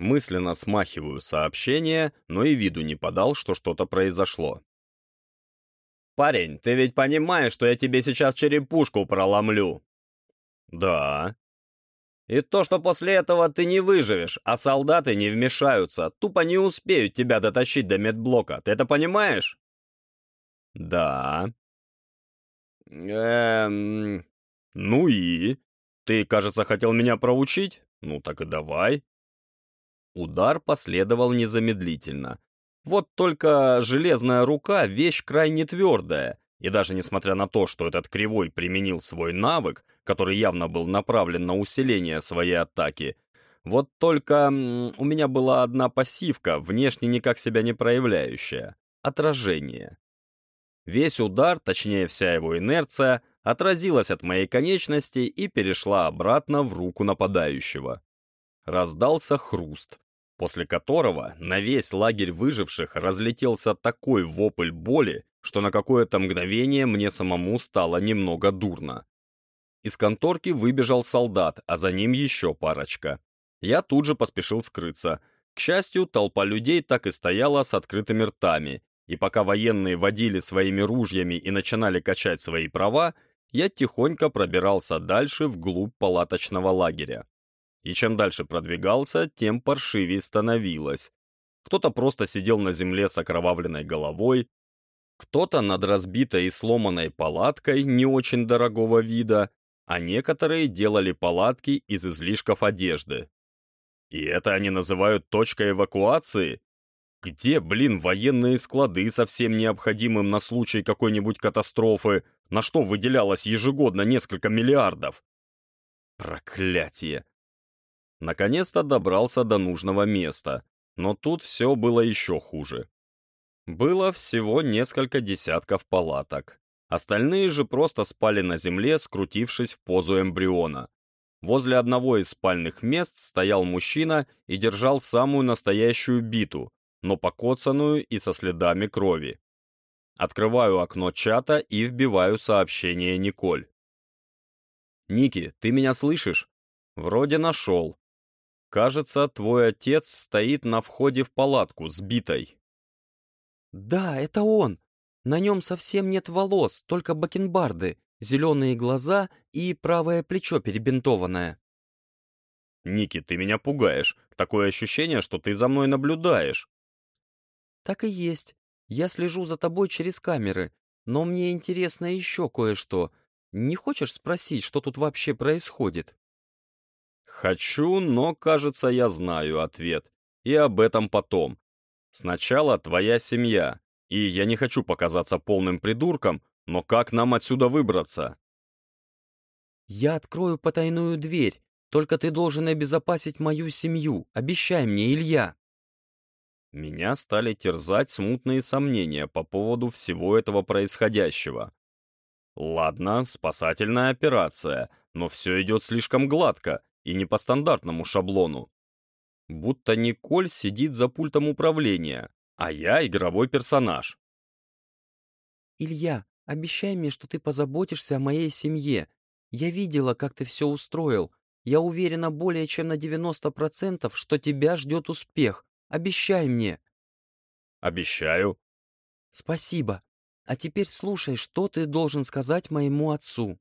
Мысленно смахиваю сообщение, но и виду не подал, что что-то произошло. «Парень, ты ведь понимаешь, что я тебе сейчас черепушку проломлю?» «Да». «И то, что после этого ты не выживешь, а солдаты не вмешаются, тупо не успеют тебя дотащить до медблока, ты это понимаешь?» «Да». «Эм...» «Ну и?» ты, кажется, хотел меня проучить? Ну так и давай. Удар последовал незамедлительно. Вот только железная рука — вещь крайне твердая, и даже несмотря на то, что этот кривой применил свой навык, который явно был направлен на усиление своей атаки, вот только у меня была одна пассивка, внешне никак себя не проявляющая — отражение. Весь удар, точнее вся его инерция, отразилась от моей конечности и перешла обратно в руку нападающего. Раздался хруст, после которого на весь лагерь выживших разлетелся такой вопль боли, что на какое-то мгновение мне самому стало немного дурно. Из конторки выбежал солдат, а за ним еще парочка. Я тут же поспешил скрыться. К счастью, толпа людей так и стояла с открытыми ртами, и пока военные водили своими ружьями и начинали качать свои права, я тихонько пробирался дальше вглубь палаточного лагеря. И чем дальше продвигался, тем паршивее становилось. Кто-то просто сидел на земле с окровавленной головой, кто-то над разбитой и сломанной палаткой не очень дорогого вида, а некоторые делали палатки из излишков одежды. И это они называют точкой эвакуации? Где, блин, военные склады со всем необходимым на случай какой-нибудь катастрофы, на что выделялось ежегодно несколько миллиардов? Проклятие! Наконец-то добрался до нужного места, но тут все было еще хуже. Было всего несколько десятков палаток. Остальные же просто спали на земле, скрутившись в позу эмбриона. Возле одного из спальных мест стоял мужчина и держал самую настоящую биту, но покоцанную и со следами крови. Открываю окно чата и вбиваю сообщение Николь. «Ники, ты меня слышишь?» «Вроде нашел. Кажется, твой отец стоит на входе в палатку с битой». «Да, это он. На нем совсем нет волос, только бакенбарды, зеленые глаза и правое плечо перебинтованное». «Ники, ты меня пугаешь. Такое ощущение, что ты за мной наблюдаешь». «Так и есть. Я слежу за тобой через камеры. Но мне интересно еще кое-что. Не хочешь спросить, что тут вообще происходит?» «Хочу, но, кажется, я знаю ответ. И об этом потом. Сначала твоя семья. И я не хочу показаться полным придурком, но как нам отсюда выбраться?» «Я открою потайную дверь. Только ты должен обезопасить мою семью. Обещай мне, Илья!» Меня стали терзать смутные сомнения по поводу всего этого происходящего. Ладно, спасательная операция, но все идет слишком гладко и не по стандартному шаблону. Будто Николь сидит за пультом управления, а я игровой персонаж. «Илья, обещай мне, что ты позаботишься о моей семье. Я видела, как ты все устроил. Я уверена более чем на 90%, что тебя ждет успех. Обещай мне!» «Обещаю». «Спасибо. А теперь слушай, что ты должен сказать моему отцу».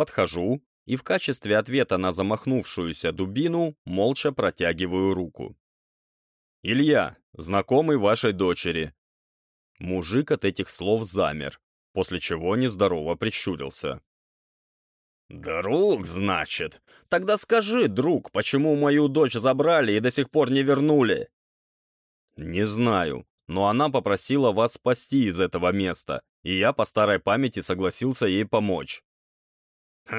Подхожу и в качестве ответа на замахнувшуюся дубину молча протягиваю руку. «Илья, знакомый вашей дочери». Мужик от этих слов замер, после чего нездорово прищурился. «Друг, значит? Тогда скажи, друг, почему мою дочь забрали и до сих пор не вернули?» «Не знаю, но она попросила вас спасти из этого места, и я по старой памяти согласился ей помочь».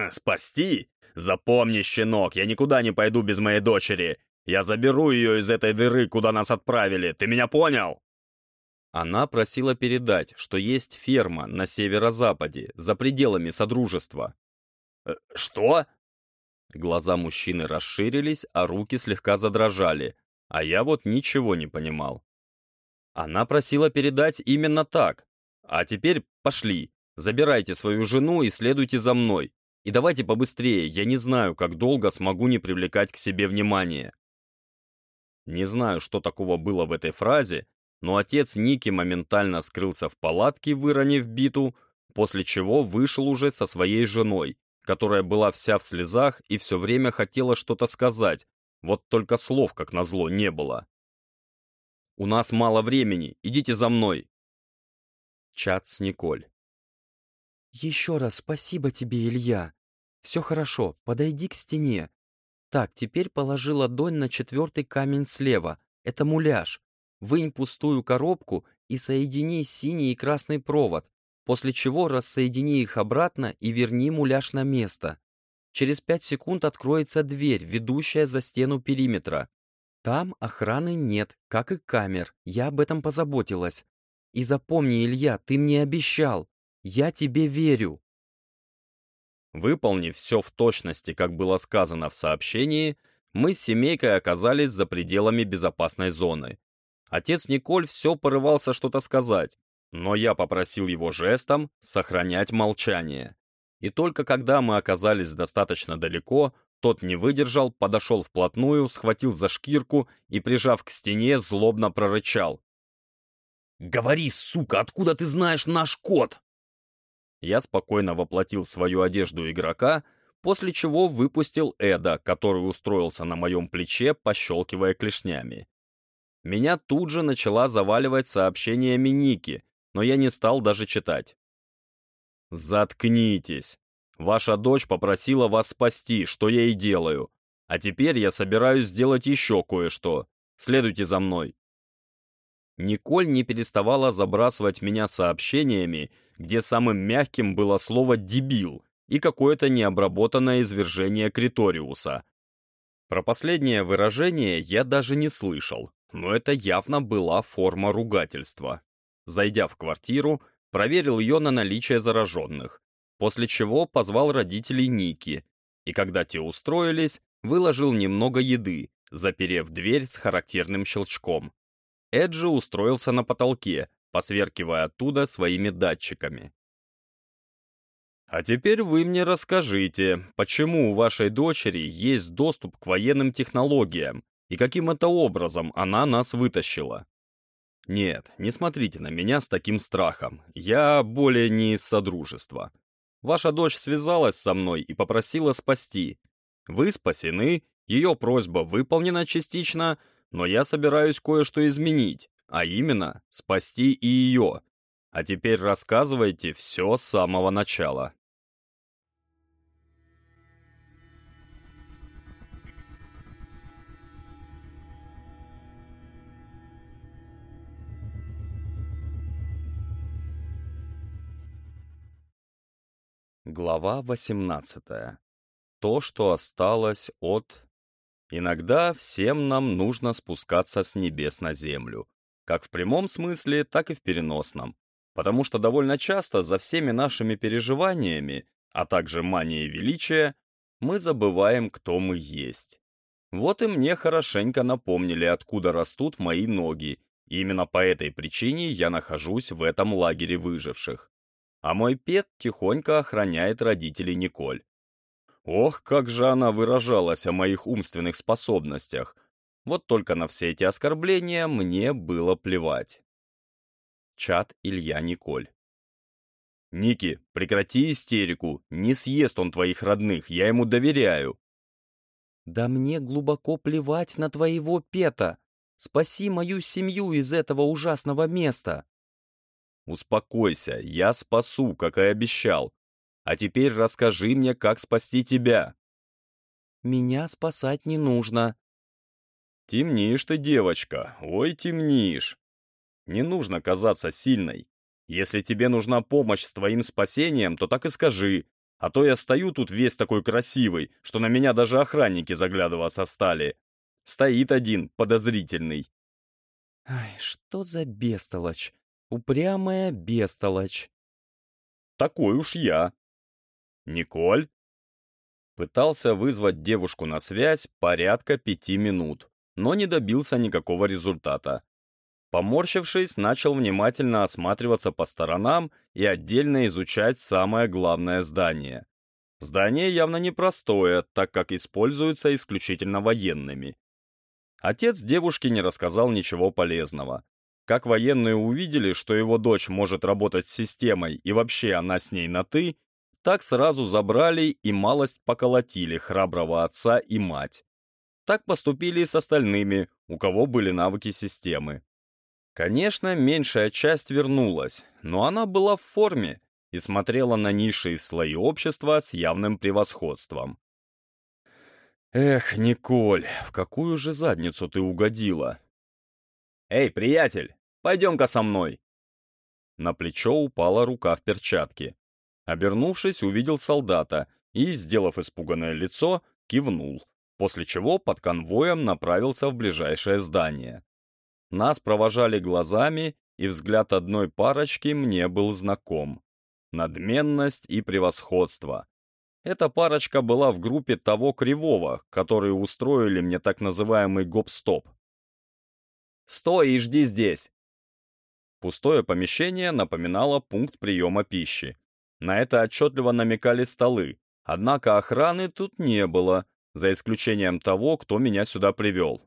«Спасти? Запомни, щенок, я никуда не пойду без моей дочери. Я заберу ее из этой дыры, куда нас отправили, ты меня понял?» Она просила передать, что есть ферма на северо-западе, за пределами Содружества, Э, «Что?» Глаза мужчины расширились, а руки слегка задрожали, а я вот ничего не понимал. Она просила передать именно так. А теперь пошли, забирайте свою жену и следуйте за мной. И давайте побыстрее, я не знаю, как долго смогу не привлекать к себе внимание. Не знаю, что такого было в этой фразе, но отец Ники моментально скрылся в палатке, выронив биту, после чего вышел уже со своей женой, которая была вся в слезах и все время хотела что-то сказать, вот только слов, как назло, не было. У нас мало времени, идите за мной. Чат с Николь. Еще раз спасибо тебе, Илья. Все хорошо, подойди к стене. Так, теперь положи ладонь на четвертый камень слева. Это муляж. Вынь пустую коробку и соедини синий и красный провод, после чего рассоедини их обратно и верни муляж на место. Через пять секунд откроется дверь, ведущая за стену периметра. Там охраны нет, как и камер, я об этом позаботилась. И запомни, Илья, ты мне обещал. Я тебе верю. Выполнив все в точности, как было сказано в сообщении, мы с семейкой оказались за пределами безопасной зоны. Отец Николь все порывался что-то сказать, но я попросил его жестом сохранять молчание. И только когда мы оказались достаточно далеко, тот не выдержал, подошел вплотную, схватил за шкирку и, прижав к стене, злобно прорычал. «Говори, сука, откуда ты знаешь наш код?» Я спокойно воплотил свою одежду игрока, после чего выпустил Эда, который устроился на моем плече, пощелкивая клешнями. Меня тут же начала заваливать сообщениями Ники, но я не стал даже читать. «Заткнитесь! Ваша дочь попросила вас спасти, что я и делаю. А теперь я собираюсь сделать еще кое-что. Следуйте за мной». Николь не переставала забрасывать меня сообщениями, где самым мягким было слово «дебил» и какое-то необработанное извержение Криториуса. Про последнее выражение я даже не слышал, но это явно была форма ругательства. Зайдя в квартиру, проверил ее на наличие зараженных, после чего позвал родителей Ники, и когда те устроились, выложил немного еды, заперев дверь с характерным щелчком. Эджи устроился на потолке, посверкивая оттуда своими датчиками. А теперь вы мне расскажите, почему у вашей дочери есть доступ к военным технологиям и каким это образом она нас вытащила? Нет, не смотрите на меня с таким страхом. Я более не из Содружества. Ваша дочь связалась со мной и попросила спасти. Вы спасены, ее просьба выполнена частично, но я собираюсь кое-что изменить, а именно спасти и ее. А теперь рассказывайте все с самого начала. Глава 18. То, что осталось от... Иногда всем нам нужно спускаться с небес на землю. Как в прямом смысле, так и в переносном. Потому что довольно часто за всеми нашими переживаниями, а также манией величия, мы забываем, кто мы есть. Вот и мне хорошенько напомнили, откуда растут мои ноги. И именно по этой причине я нахожусь в этом лагере выживших. А мой пет тихонько охраняет родителей Николь. Ох, как же она выражалась о моих умственных способностях. Вот только на все эти оскорбления мне было плевать. Чат Илья Николь. «Ники, прекрати истерику, не съест он твоих родных, я ему доверяю». «Да мне глубоко плевать на твоего пета. Спаси мою семью из этого ужасного места». «Успокойся, я спасу, как и обещал. А теперь расскажи мне, как спасти тебя». «Меня спасать не нужно». «Темнишь ты, девочка, ой, темнишь. Не нужно казаться сильной. Если тебе нужна помощь с твоим спасением, то так и скажи. А то я стою тут весь такой красивый, что на меня даже охранники заглядываться стали. Стоит один, подозрительный». «Ай, что за бестолочь? Упрямая бестолочь». «Такой уж я», «Николь?» Пытался вызвать девушку на связь порядка пяти минут, но не добился никакого результата. Поморщившись, начал внимательно осматриваться по сторонам и отдельно изучать самое главное здание. Здание явно непростое, так как используется исключительно военными. Отец девушки не рассказал ничего полезного. Как военные увидели, что его дочь может работать с системой и вообще она с ней на «ты», так сразу забрали и малость поколотили храброго отца и мать. Так поступили и с остальными, у кого были навыки системы. Конечно, меньшая часть вернулась, но она была в форме и смотрела на низшие слои общества с явным превосходством. «Эх, Николь, в какую же задницу ты угодила?» «Эй, приятель, пойдем-ка со мной!» На плечо упала рука в перчатке. Обернувшись, увидел солдата и, сделав испуганное лицо, кивнул, после чего под конвоем направился в ближайшее здание. Нас провожали глазами, и взгляд одной парочки мне был знаком. Надменность и превосходство. Эта парочка была в группе того Кривого, которые устроили мне так называемый гоп-стоп. «Стой и жди здесь!» Пустое помещение напоминало пункт приема пищи. На это отчетливо намекали столы, однако охраны тут не было, за исключением того, кто меня сюда привел.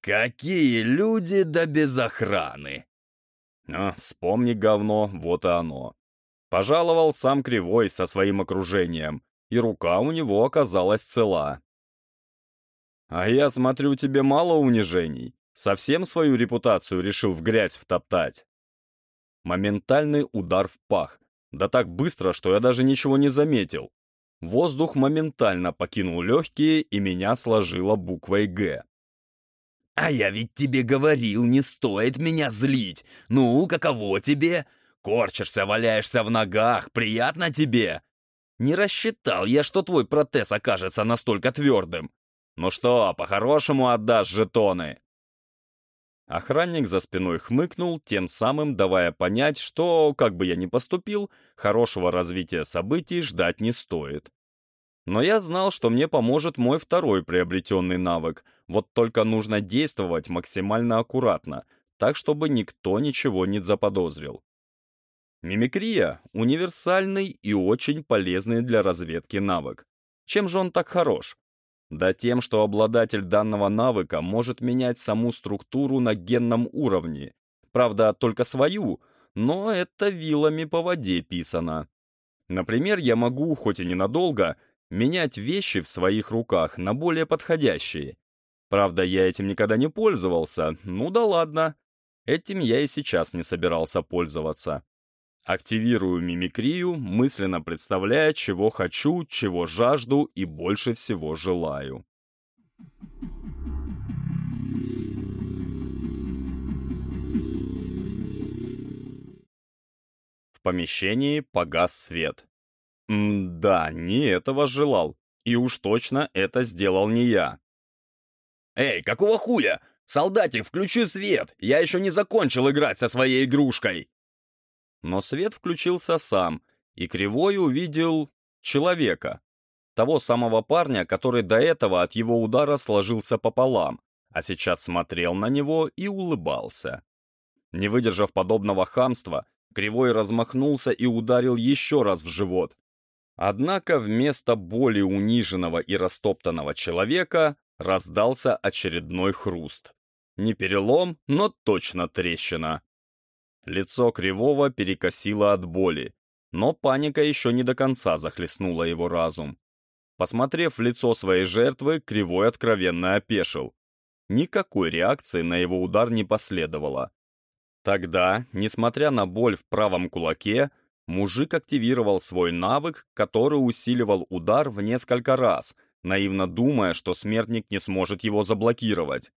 «Какие люди да без охраны!» а, «Вспомни говно, вот и оно». Пожаловал сам Кривой со своим окружением, и рука у него оказалась цела. «А я смотрю, тебе мало унижений. Совсем свою репутацию решил в грязь втоптать». Моментальный удар в пах. Да так быстро, что я даже ничего не заметил. Воздух моментально покинул легкие, и меня сложило буквой «Г». «А я ведь тебе говорил, не стоит меня злить. Ну, каково тебе? Корчишься, валяешься в ногах, приятно тебе?» «Не рассчитал я, что твой протез окажется настолько твердым. Ну что, по-хорошему отдашь жетоны?» Охранник за спиной хмыкнул, тем самым давая понять, что, как бы я ни поступил, хорошего развития событий ждать не стоит. Но я знал, что мне поможет мой второй приобретенный навык, вот только нужно действовать максимально аккуратно, так, чтобы никто ничего не заподозрил. Мимикрия — универсальный и очень полезный для разведки навык. Чем же он так хорош? Да тем, что обладатель данного навыка может менять саму структуру на генном уровне. Правда, только свою, но это вилами по воде писано. Например, я могу, хоть и ненадолго, менять вещи в своих руках на более подходящие. Правда, я этим никогда не пользовался, ну да ладно. Этим я и сейчас не собирался пользоваться. Активирую мимикрию, мысленно представляя, чего хочу, чего жажду и больше всего желаю. В помещении погас свет. М да, не этого желал. И уж точно это сделал не я. «Эй, какого хуя? Солдатик, включи свет! Я еще не закончил играть со своей игрушкой!» Но свет включился сам, и Кривой увидел человека. Того самого парня, который до этого от его удара сложился пополам, а сейчас смотрел на него и улыбался. Не выдержав подобного хамства, Кривой размахнулся и ударил еще раз в живот. Однако вместо боли униженного и растоптанного человека раздался очередной хруст. Не перелом, но точно трещина. Лицо Кривого перекосило от боли, но паника еще не до конца захлестнула его разум. Посмотрев в лицо своей жертвы, Кривой откровенно опешил. Никакой реакции на его удар не последовало. Тогда, несмотря на боль в правом кулаке, мужик активировал свой навык, который усиливал удар в несколько раз, наивно думая, что смертник не сможет его заблокировать.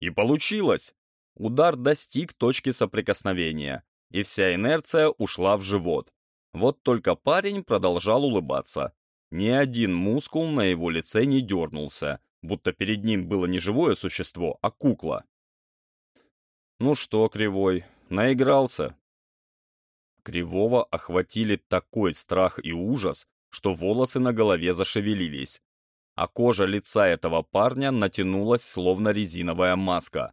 И получилось! Удар достиг точки соприкосновения, и вся инерция ушла в живот. Вот только парень продолжал улыбаться. Ни один мускул на его лице не дернулся, будто перед ним было не живое существо, а кукла. «Ну что, Кривой, наигрался?» Кривого охватили такой страх и ужас, что волосы на голове зашевелились а кожа лица этого парня натянулась, словно резиновая маска.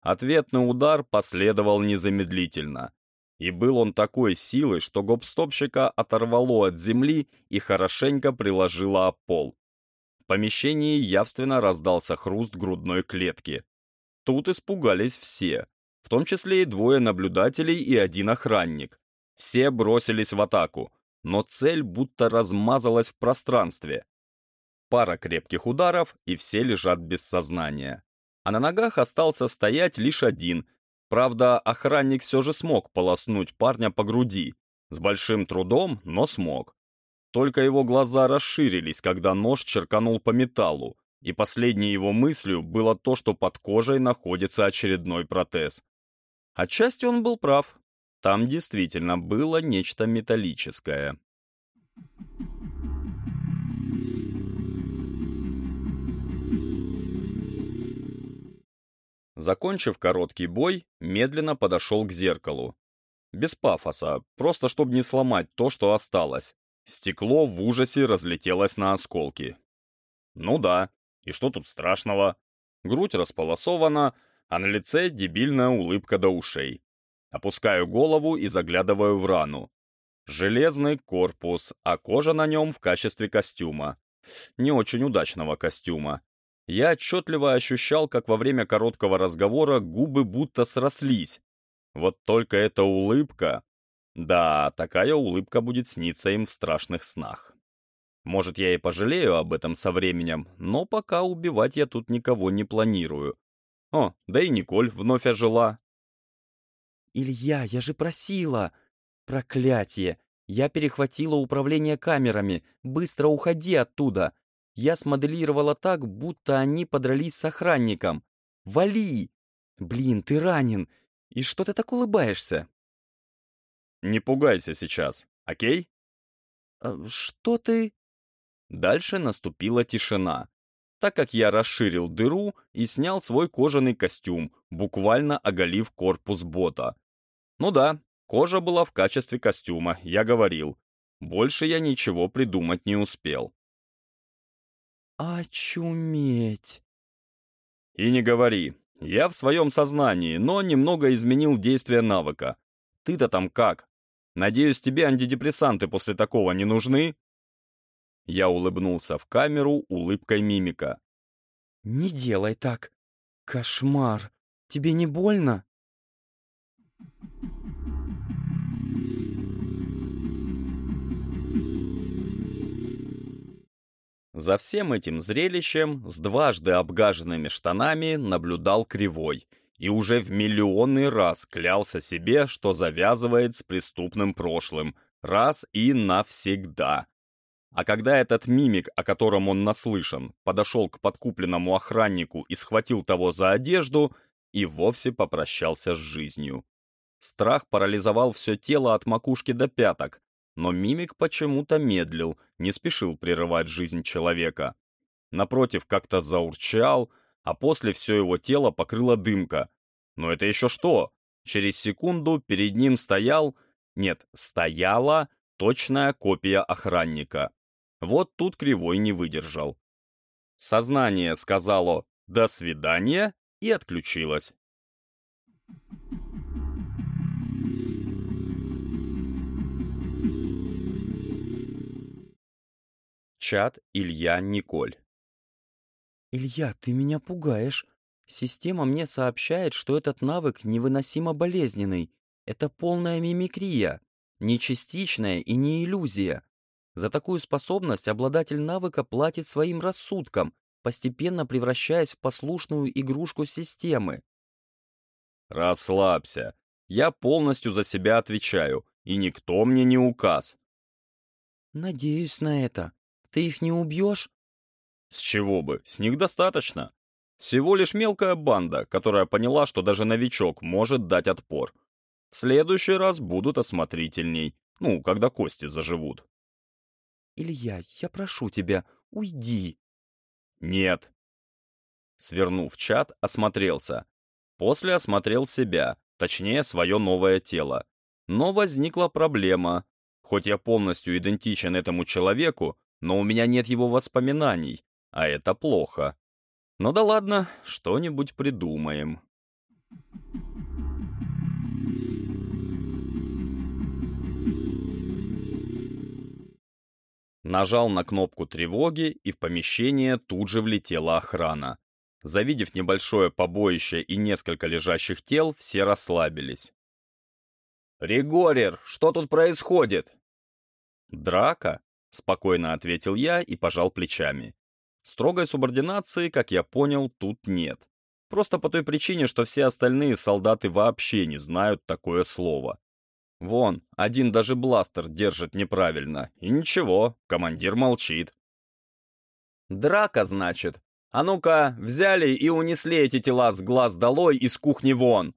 Ответный удар последовал незамедлительно. И был он такой силы, что гопстопщика оторвало от земли и хорошенько приложило о пол. В помещении явственно раздался хруст грудной клетки. Тут испугались все, в том числе и двое наблюдателей и один охранник. Все бросились в атаку, но цель будто размазалась в пространстве. Пара крепких ударов, и все лежат без сознания. А на ногах остался стоять лишь один. Правда, охранник все же смог полоснуть парня по груди. С большим трудом, но смог. Только его глаза расширились, когда нож черканул по металлу, и последней его мыслью было то, что под кожей находится очередной протез. Отчасти он был прав. Там действительно было нечто металлическое. Закончив короткий бой, медленно подошел к зеркалу. Без пафоса, просто чтобы не сломать то, что осталось. Стекло в ужасе разлетелось на осколки. Ну да, и что тут страшного? Грудь располосована, а на лице дебильная улыбка до ушей. Опускаю голову и заглядываю в рану. Железный корпус, а кожа на нем в качестве костюма. Не очень удачного костюма. Я отчетливо ощущал, как во время короткого разговора губы будто срослись. Вот только эта улыбка да, такая улыбка будет сниться им в страшных снах. Может, я и пожалею об этом со временем, но пока убивать я тут никого не планирую. О, да и Николь вновь ожила. «Илья, я же просила!» «Проклятие! Я перехватила управление камерами. Быстро уходи оттуда!» Я смоделировала так, будто они подрались с охранником. «Вали!» «Блин, ты ранен! И что ты так улыбаешься?» Не пугайся сейчас, окей? А, что ты? Дальше наступила тишина, так как я расширил дыру и снял свой кожаный костюм, буквально оголив корпус бота. Ну да, кожа была в качестве костюма, я говорил. Больше я ничего придумать не успел. «Очуметь!» «И не говори. Я в своем сознании, но немного изменил действие навыка. Ты-то там как? Надеюсь, тебе антидепрессанты после такого не нужны?» Я улыбнулся в камеру улыбкой мимика. «Не делай так. Кошмар. Тебе не больно?» За всем этим зрелищем с дважды обгаженными штанами наблюдал Кривой и уже в миллионный раз клялся себе, что завязывает с преступным прошлым, раз и навсегда. А когда этот мимик, о котором он наслышан, подошел к подкупленному охраннику и схватил того за одежду, и вовсе попрощался с жизнью. Страх парализовал все тело от макушки до пяток, но мимик почему-то медлил, не спешил прерывать жизнь человека. Напротив, как-то заурчал, а после все его тело покрыла дымка. Но это еще что? Через секунду перед ним стоял... Нет, стояла точная копия охранника. Вот тут Кривой не выдержал. Сознание сказало «до свидания» и отключилось. Чат Илья Николь «Илья, ты меня пугаешь. Система мне сообщает, что этот навык невыносимо болезненный. Это полная мимикрия, не частичная и не иллюзия. За такую способность обладатель навыка платит своим рассудком, постепенно превращаясь в послушную игрушку системы. «Расслабься. Я полностью за себя отвечаю, и никто мне не указ». «Надеюсь на это. Ты их не убьешь?» С чего бы, с них достаточно. Всего лишь мелкая банда, которая поняла, что даже новичок может дать отпор. В следующий раз будут осмотрительней, ну, когда кости заживут. «Илья, я прошу тебя, уйди!» «Нет!» Свернув чат, осмотрелся. После осмотрел себя, точнее, свое новое тело. Но возникла проблема. Хоть я полностью идентичен этому человеку, но у меня нет его воспоминаний, а это плохо. Ну да ладно, что-нибудь придумаем. Нажал на кнопку тревоги, и в помещение тут же влетела охрана. Завидев небольшое побоище и несколько лежащих тел, все расслабились. «Ригорер, что тут происходит?» «Драка?» — спокойно ответил я и пожал плечами. Строгой субординации, как я понял, тут нет. Просто по той причине, что все остальные солдаты вообще не знают такое слово. Вон, один даже бластер держит неправильно. И ничего, командир молчит. «Драка, значит? А ну-ка, взяли и унесли эти тела с глаз долой из кухни вон!»